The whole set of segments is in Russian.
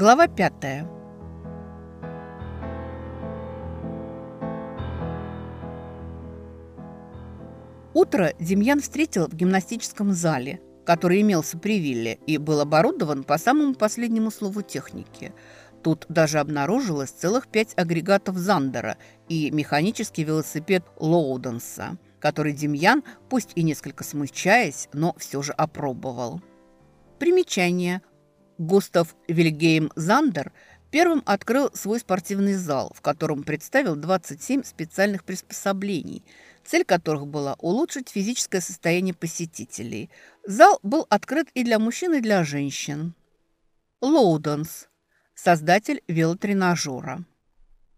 Глава пятая. Утро Демьян встретил в гимнастическом зале, который имелся при вилле и был оборудован по самому последнему слову техники. Тут даже обнаружилось целых пять агрегатов Зандера и механический велосипед Лоуденса, который Демьян, пусть и несколько смущаясь, но все же опробовал. Примечание. Густав Вильгейм Зандер первым открыл свой спортивный зал, в котором представил 27 специальных приспособлений, цель которых была улучшить физическое состояние посетителей. Зал был открыт и для мужчин, и для женщин. Лоуденс, создатель велотренажера.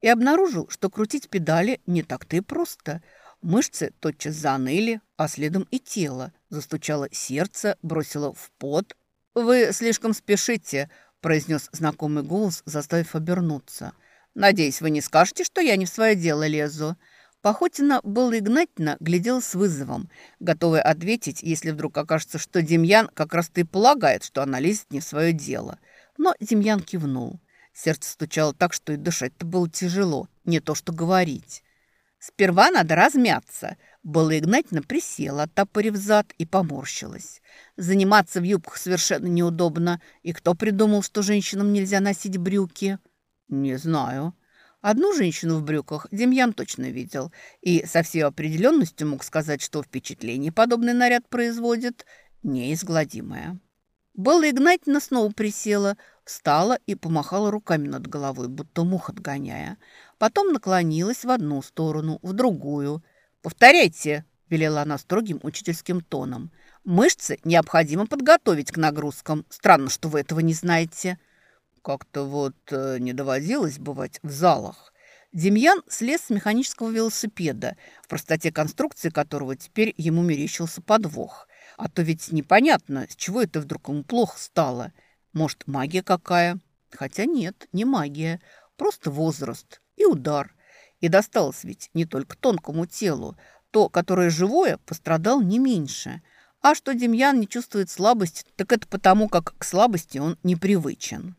И обнаружил, что крутить педали не так-то и просто. Мышцы тотчас заныли, а следом и тело. Застучало сердце, бросило в пот, «Вы слишком спешите», – произнес знакомый голос, заставив обернуться. «Надеюсь, вы не скажете, что я не в свое дело лезу». Похотина была Игнатьевна глядела с вызовом, готовая ответить, если вдруг окажется, что Демьян как раз-то и полагает, что она лезет не в свое дело. Но Демьян кивнул. Сердце стучало так, что и дышать-то было тяжело, не то что говорить. «Сперва надо размяться», Белла Игнатьевна присела, оттопырив зад, и поморщилась. Заниматься в юбках совершенно неудобно. И кто придумал, что женщинам нельзя носить брюки? Не знаю. Одну женщину в брюках Демьян точно видел. И со всей определенностью мог сказать, что впечатление подобный наряд производит неизгладимое. Белла Игнатьевна снова присела, встала и помахала руками над головой, будто мух отгоняя. Потом наклонилась в одну сторону, в другую – «Повторяйте», – велела она строгим учительским тоном. «Мышцы необходимо подготовить к нагрузкам. Странно, что вы этого не знаете». Как-то вот э, не доводилось бывать в залах. Демьян слез с механического велосипеда, в простоте конструкции которого теперь ему мерещился подвох. А то ведь непонятно, с чего это вдруг ему плохо стало. Может, магия какая? Хотя нет, не магия, просто возраст и удар. И досталось ведь не только тонкому телу. То, которое живое, пострадал не меньше. А что Демьян не чувствует слабости, так это потому, как к слабости он непривычен.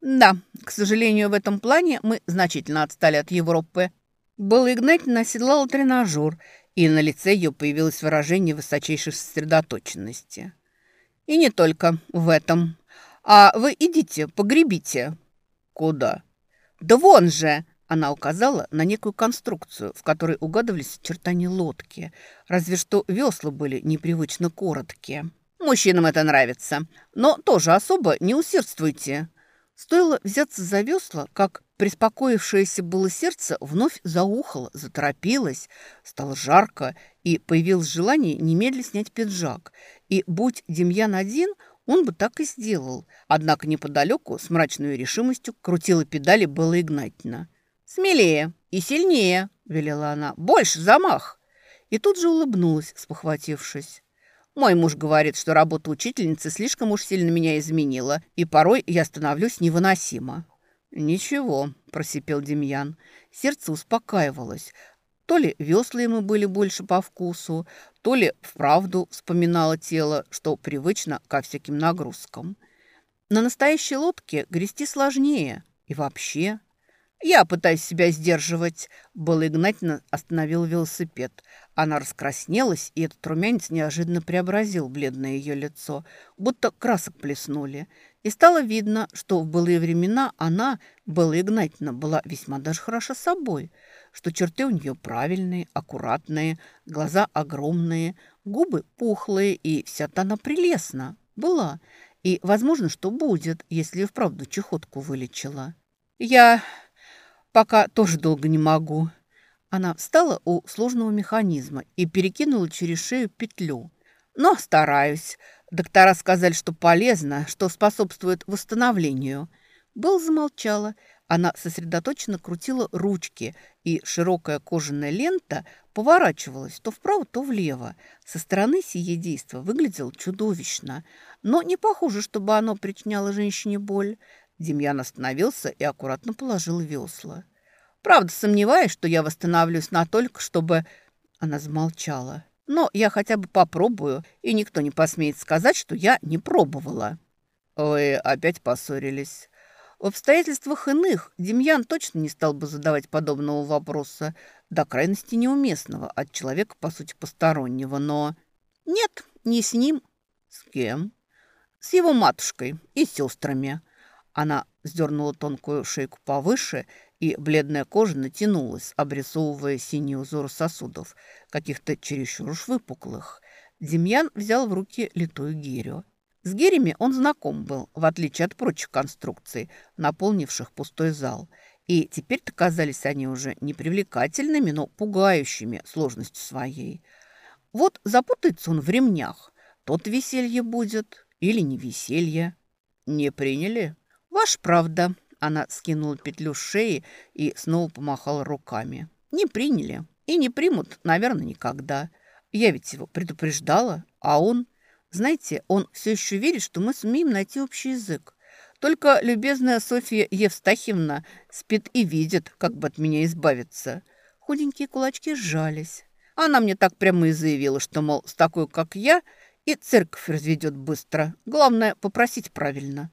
Да, к сожалению, в этом плане мы значительно отстали от Европы. Был Игнатьевна оседлала тренажер, и на лице ее появилось выражение высочайшей сосредоточенности. И не только в этом. А вы идите, погребите. Куда? Да вон же! Она указала на некую конструкцию, в которой угадывались очертания лодки, разве что весла были непривычно короткие. «Мужчинам это нравится, но тоже особо не усердствуйте». Стоило взяться за весла, как приспокоившееся было сердце вновь заухало, заторопилось, стало жарко, и появилось желание немедленно снять пиджак. И будь Демьян один, он бы так и сделал. Однако неподалеку с мрачной решимостью крутила педали Белла Игнатьевна. «Смелее и сильнее», – велела она. «Больше замах». И тут же улыбнулась, спохватившись. «Мой муж говорит, что работа учительницы слишком уж сильно меня изменила, и порой я становлюсь невыносимо». «Ничего», – просипел Демьян. Сердце успокаивалось. То ли весла ему были больше по вкусу, то ли вправду вспоминало тело, что привычно ко всяким нагрузкам. На настоящей лодке грести сложнее. И вообще «Я пытаюсь себя сдерживать», – Белла Игнатьевна остановил велосипед. Она раскраснелась, и этот румянец неожиданно преобразил бледное ее лицо, будто красок плеснули. И стало видно, что в былые времена она, Белла Игнатьевна, была весьма даже хороша собой, что черты у нее правильные, аккуратные, глаза огромные, губы пухлые, и вся-то она прелестна. Была. И, возможно, что будет, если и вправду чехотку вылечила. «Я Пока тоже долго не могу». Она встала у сложного механизма и перекинула через шею петлю. «Но стараюсь. Доктора сказали, что полезно, что способствует восстановлению». Белл замолчала. Она сосредоточенно крутила ручки, и широкая кожаная лента поворачивалась то вправо, то влево. Со стороны сие действо выглядело чудовищно, но не похоже, чтобы оно причиняло женщине боль. Демьян остановился и аккуратно положил весла. «Правда, сомневаюсь, что я восстановлюсь настолько, чтобы...» Она замолчала. «Но я хотя бы попробую, и никто не посмеет сказать, что я не пробовала». «Вы опять поссорились?» В обстоятельствах иных Демьян точно не стал бы задавать подобного вопроса, до крайности неуместного от человека, по сути, постороннего, но... Нет, не с ним. С кем? С его матушкой и сестрами. Она сдернула тонкую шейку повыше, и бледная кожа натянулась, обрисовывая синий узор сосудов, каких-то чересчур уж выпуклых. Демьян взял в руки литую гирю. С гирями он знаком был, в отличие от прочих конструкций, наполнивших пустой зал. И теперь-то казались они уже не привлекательными, но пугающими сложностью своей. Вот запутается он в ремнях. Тот веселье будет или не веселье. Не приняли? Ваш правда. Она скинула петлю с шеи и снова помахала руками. Не приняли. И не примут, наверное, никогда. Я ведь его предупреждала, а он... Знаете, он все еще верит, что мы сумеем найти общий язык. Только любезная Софья Евстахьевна спит и видит, как бы от меня избавиться. Худенькие кулачки сжались. Она мне так прямо и заявила, что, мол, с такой, как я, и церковь разведет быстро. Главное, попросить правильно.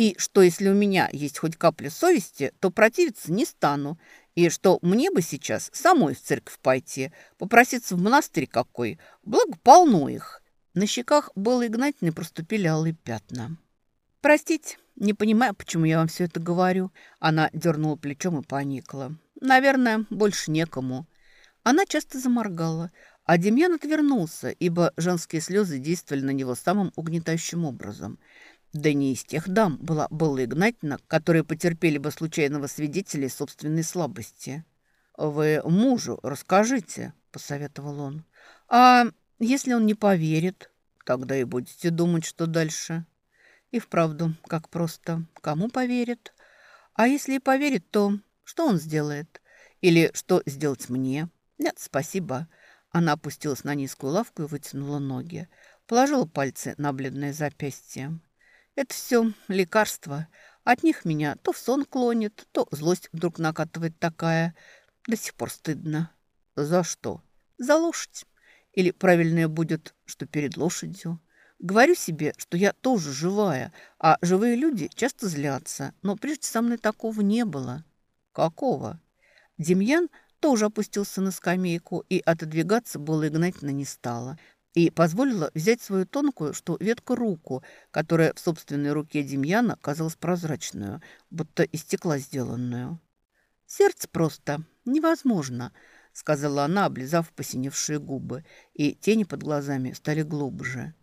И что, если у меня есть хоть капля совести, то противиться не стану. И что мне бы сейчас самой в церковь пойти, попроситься в монастырь какой, благо полно их. На щеках было Игнатьевны проступили алые пятна. «Простите, не понимаю, почему я вам все это говорю». Она дернула плечом и поникла. «Наверное, больше некому». Она часто заморгала, а Демьян отвернулся, ибо женские слезы действовали на него самым угнетающим образом. Да не из тех дам была Белла Игнатьевна, которые потерпели бы случайного свидетеля собственной слабости. «Вы мужу расскажите», — посоветовал он. «А если он не поверит, тогда и будете думать, что дальше». И вправду, как просто. Кому поверит? А если и поверит, то что он сделает? Или что сделать мне? Нет, спасибо. Она опустилась на низкую лавку и вытянула ноги. Положила пальцы на бледное запястье. Это все лекарства. От них меня то в сон клонит, то злость вдруг накатывает такая. До сих пор стыдно. За что? За лошадь. Или правильнее будет, что перед лошадью. Говорю себе, что я тоже живая, а живые люди часто злятся. Но прежде со мной такого не было. Какого? Демьян тоже опустился на скамейку и отодвигаться было Игнатьевна не стала. И позволила взять свою тонкую, что ветку руку, которая в собственной руке Демьяна казалась прозрачную, будто из стекла сделанную. «Сердце просто невозможно», — сказала она, облизав посиневшие губы, и тени под глазами стали глубже.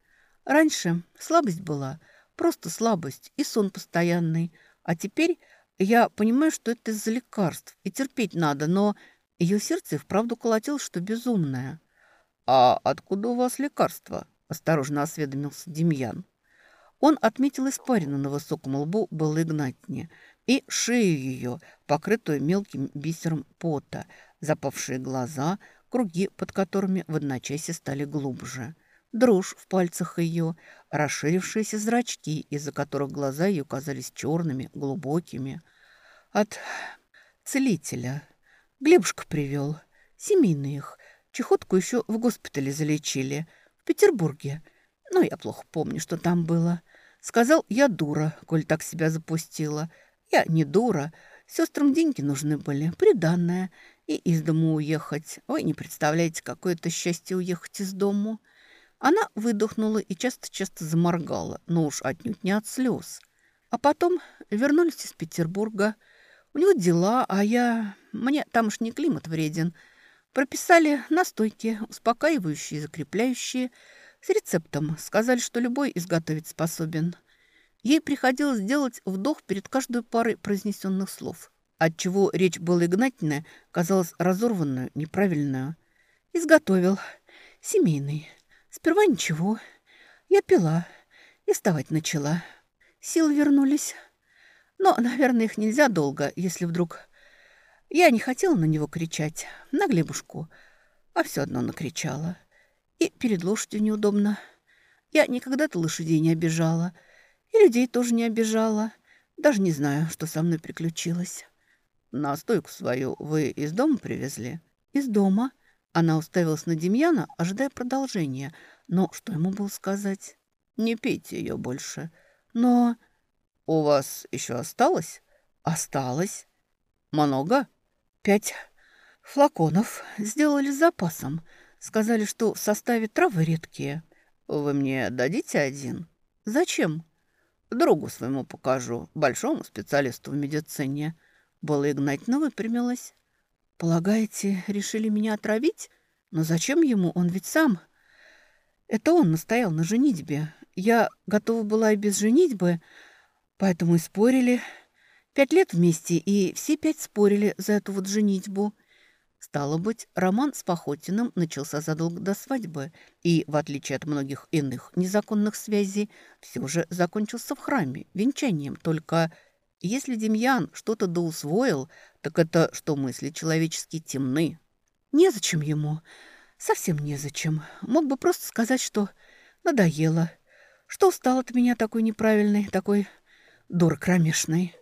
«Раньше слабость была, просто слабость и сон постоянный, а теперь я понимаю, что это из-за лекарств, и терпеть надо, но ее сердце вправду колотилось, что безумное. «А откуда у вас лекарства?» – осторожно осведомился Демьян. Он отметил испарину на высоком лбу Беллы Игнатьевне и шею ее, покрытую мелким бисером пота, запавшие глаза, круги, под которыми в одночасье стали глубже, дрожь в пальцах ее, расширившиеся зрачки, из-за которых глаза ее казались черными, глубокими. От целителя – Глебушка привел. Семейный их. Чехотку еще в госпитале залечили. В Петербурге. Но я плохо помню, что там было. Сказал, я дура, коль так себя запустила. Я не дура. Сестрам деньги нужны были, приданное. И из дому уехать. Вы не представляете, какое это счастье уехать из дому. Она выдохнула и часто-часто заморгала, но уж отнюдь не от слез. А потом вернулись из Петербурга – у него дела, а я... Мне тамошний климат вреден. Прописали настойки, успокаивающие, закрепляющие, с рецептом. Сказали, что любой изготовить способен. Ей приходилось делать вдох перед каждой парой произнесенных слов, отчего речь была Игнатьевна казалась разорванную, неправильную. Изготовил. Семейный. Сперва ничего. Я пила и вставать начала. Силы вернулись. Но, наверное, их нельзя долго, если вдруг... Я не хотела на него кричать, на Глебушку, а все одно накричала. И перед лошадью неудобно. Я никогда-то лошадей не обижала, и людей тоже не обижала. Даже не знаю, что со мной приключилось. На стойку свою вы из дома привезли? Из дома. Она уставилась на Демьяна, ожидая продолжения. Но что ему было сказать? Не пейте ее больше. Но у вас еще осталось?» «Осталось. Много?» «Пять флаконов. Сделали с запасом. Сказали, что в составе травы редкие. Вы мне дадите один?» «Зачем?» «Другу своему покажу, большому специалисту в медицине». Была Игнатьевна выпрямилась. «Полагаете, решили меня отравить? Но зачем ему? Он ведь сам...» «Это он настоял на женитьбе. Я готова была и без женитьбы, поэтому и спорили. Пять лет вместе, и все пять спорили за эту вот женитьбу». Стало быть, роман с Похотиным начался задолго до свадьбы и, в отличие от многих иных незаконных связей, все же закончился в храме, венчанием. Только если Демьян что-то доусвоил, так это что мысли человеческие темны. Незачем ему, совсем незачем. Мог бы просто сказать, что надоело, что устал от меня такой неправильный, такой дур кромешный.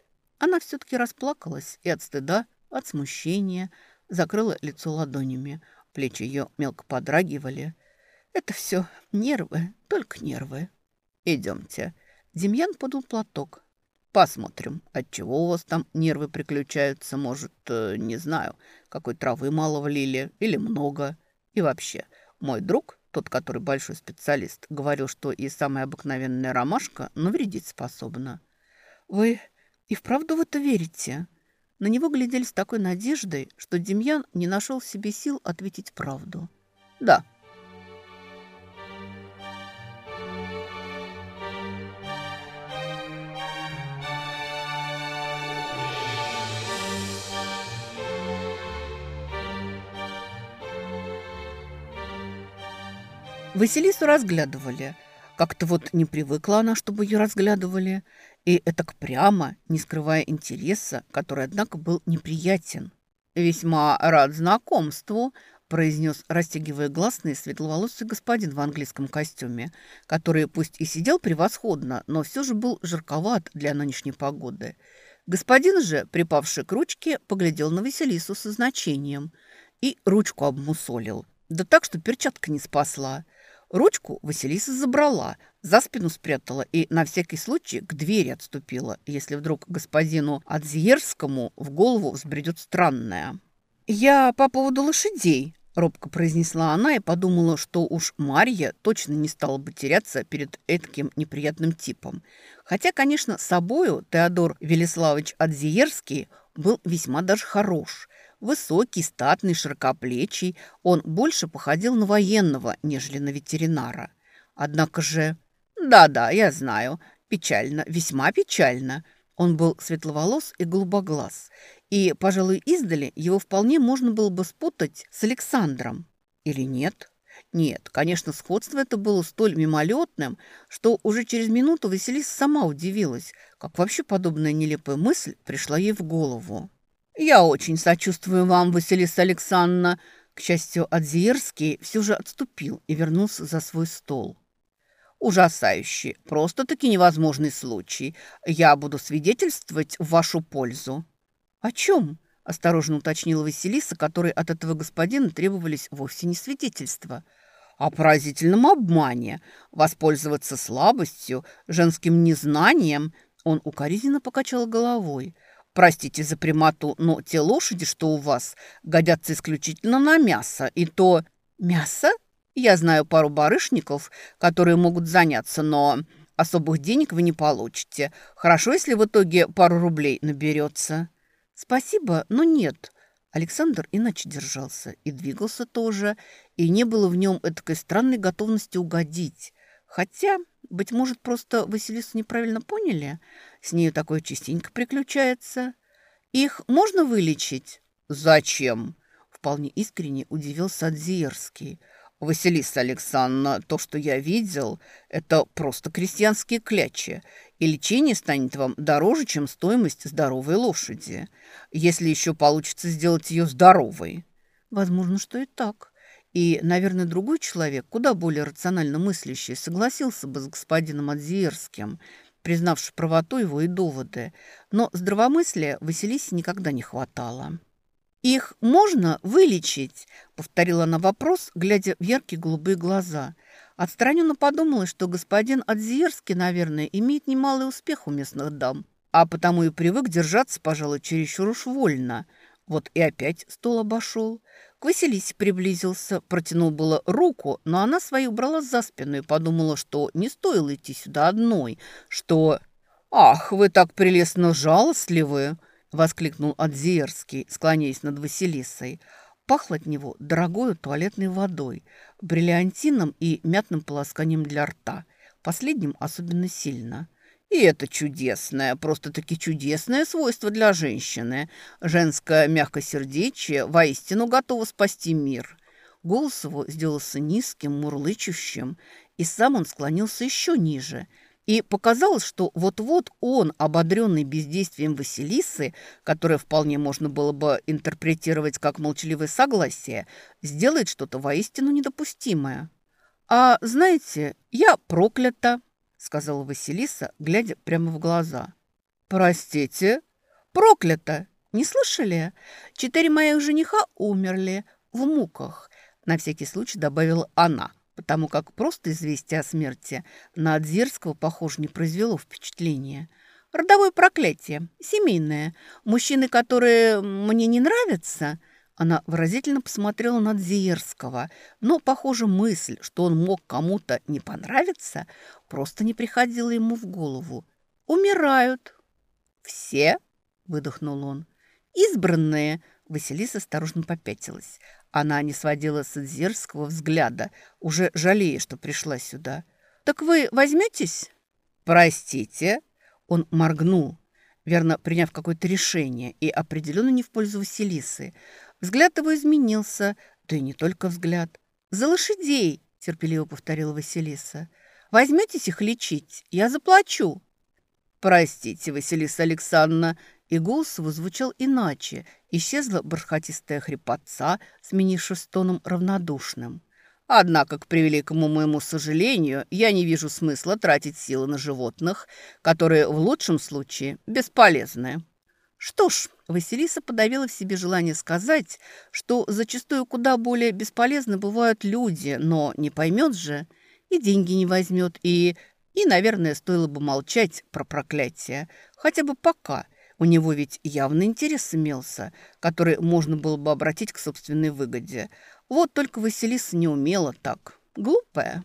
Она все-таки расплакалась и от стыда, от смущения, закрыла лицо ладонями. Плечи ее мелко подрагивали. Это все нервы, только нервы. Идемте. Демьян подал платок. Посмотрим, от чего у вас там нервы приключаются. Может, э, не знаю, какой травы мало влили или много. И вообще, мой друг, тот, который большой специалист, говорил, что и самая обыкновенная ромашка навредить способна. Вы и вправду в это верите? На него глядели с такой надеждой, что Демьян не нашел в себе сил ответить правду. «Да». Василису разглядывали. Как-то вот не привыкла она, чтобы ее разглядывали. И это прямо, не скрывая интереса, который, однако, был неприятен. «Весьма рад знакомству», – произнес, растягивая гласный, светловолосый господин в английском костюме, который пусть и сидел превосходно, но все же был жарковат для нынешней погоды. Господин же, припавший к ручке, поглядел на Василису со значением и ручку обмусолил. Да так, что перчатка не спасла. Ручку Василиса забрала, за спину спрятала и на всякий случай к двери отступила, если вдруг господину Адзиерскому в голову взбредет странное. «Я по поводу лошадей», – робко произнесла она и подумала, что уж Марья точно не стала бы теряться перед этим неприятным типом. Хотя, конечно, собою Теодор Велиславович Адзиерский был весьма даже хорош – Высокий, статный, широкоплечий, он больше походил на военного, нежели на ветеринара. Однако же... Да-да, я знаю, печально, весьма печально. Он был светловолос и голубоглаз. И, пожалуй, издали его вполне можно было бы спутать с Александром. Или нет? Нет, конечно, сходство это было столь мимолетным, что уже через минуту Василиса сама удивилась, как вообще подобная нелепая мысль пришла ей в голову. «Я очень сочувствую вам, Василиса Александровна». К счастью, Адзиерский все же отступил и вернулся за свой стол. «Ужасающий, просто-таки невозможный случай. Я буду свидетельствовать в вашу пользу». «О чем?» – осторожно уточнила Василиса, которой от этого господина требовались вовсе не свидетельства. «О поразительном обмане, воспользоваться слабостью, женским незнанием». Он укоризненно покачал головой – Простите за примату, но те лошади, что у вас, годятся исключительно на мясо. И то... Мясо? Я знаю пару барышников, которые могут заняться, но особых денег вы не получите. Хорошо, если в итоге пару рублей наберется. Спасибо, но нет. Александр иначе держался и двигался тоже, и не было в нем этой странной готовности угодить. Хотя, быть может, просто Василису неправильно поняли – с нею такое частенько приключается. Их можно вылечить? Зачем? Вполне искренне удивился Адзиерский. Василиса Александровна, то, что я видел, это просто крестьянские клячи, и лечение станет вам дороже, чем стоимость здоровой лошади, если еще получится сделать ее здоровой. Возможно, что и так. И, наверное, другой человек, куда более рационально мыслящий, согласился бы с господином Адзиерским – признавший правоту его и доводы, но здравомыслия Василисе никогда не хватало. «Их можно вылечить?» – повторила она вопрос, глядя в яркие голубые глаза. Отстраненно подумалось, что господин Адзиерский, наверное, имеет немалый успех у местных дам, а потому и привык держаться, пожалуй, чересчур уж вольно. Вот и опять стол обошел. Василисе приблизился, протянул было руку, но она свою брала за спину и подумала, что не стоило идти сюда одной, что... «Ах, вы так прелестно жалостливы!» — воскликнул Адзиерский, склоняясь над Василисой. Пахло от него дорогой туалетной водой, бриллиантином и мятным полосканием для рта. Последним особенно сильно. И это чудесное, просто-таки чудесное свойство для женщины. Женское мягкосердечие воистину готово спасти мир. Голос его сделался низким, мурлычущим, и сам он склонился еще ниже – и показалось, что вот-вот он, ободренный бездействием Василисы, которое вполне можно было бы интерпретировать как молчаливое согласие, сделает что-то воистину недопустимое. «А знаете, я проклята», — сказала Василиса, глядя прямо в глаза. «Простите?» «Проклята! Не слышали? Четыре моих жениха умерли в муках», — на всякий случай добавила она — потому как просто известие о смерти на Адзирского, похоже, не произвело впечатления. Родовое проклятие, семейное. Мужчины, которые мне не нравятся... Она выразительно посмотрела на Дзиерского, но, похоже, мысль, что он мог кому-то не понравиться, просто не приходила ему в голову. «Умирают». «Все?» – выдохнул он. «Избранные», – Василиса осторожно попятилась. Она не сводила с Дзерского взгляда, уже жалея, что пришла сюда. «Так вы возьметесь?» «Простите?» Он моргнул, верно приняв какое-то решение, и определенно не в пользу Василисы. Взгляд его изменился, да и не только взгляд. «За лошадей!» – терпеливо повторила Василиса. «Возьметесь их лечить? Я заплачу!» «Простите, Василиса Александровна, и голос его звучал иначе. Исчезла бархатистая хрипотца, сменившись тоном равнодушным. Однако, к превеликому моему сожалению, я не вижу смысла тратить силы на животных, которые в лучшем случае бесполезны. Что ж, Василиса подавила в себе желание сказать, что зачастую куда более бесполезны бывают люди, но не поймет же, и деньги не возьмет, и... И, наверное, стоило бы молчать про проклятие, хотя бы пока – у него ведь явный интерес имелся, который можно было бы обратить к собственной выгоде. Вот только Василиса не умела так. Глупая.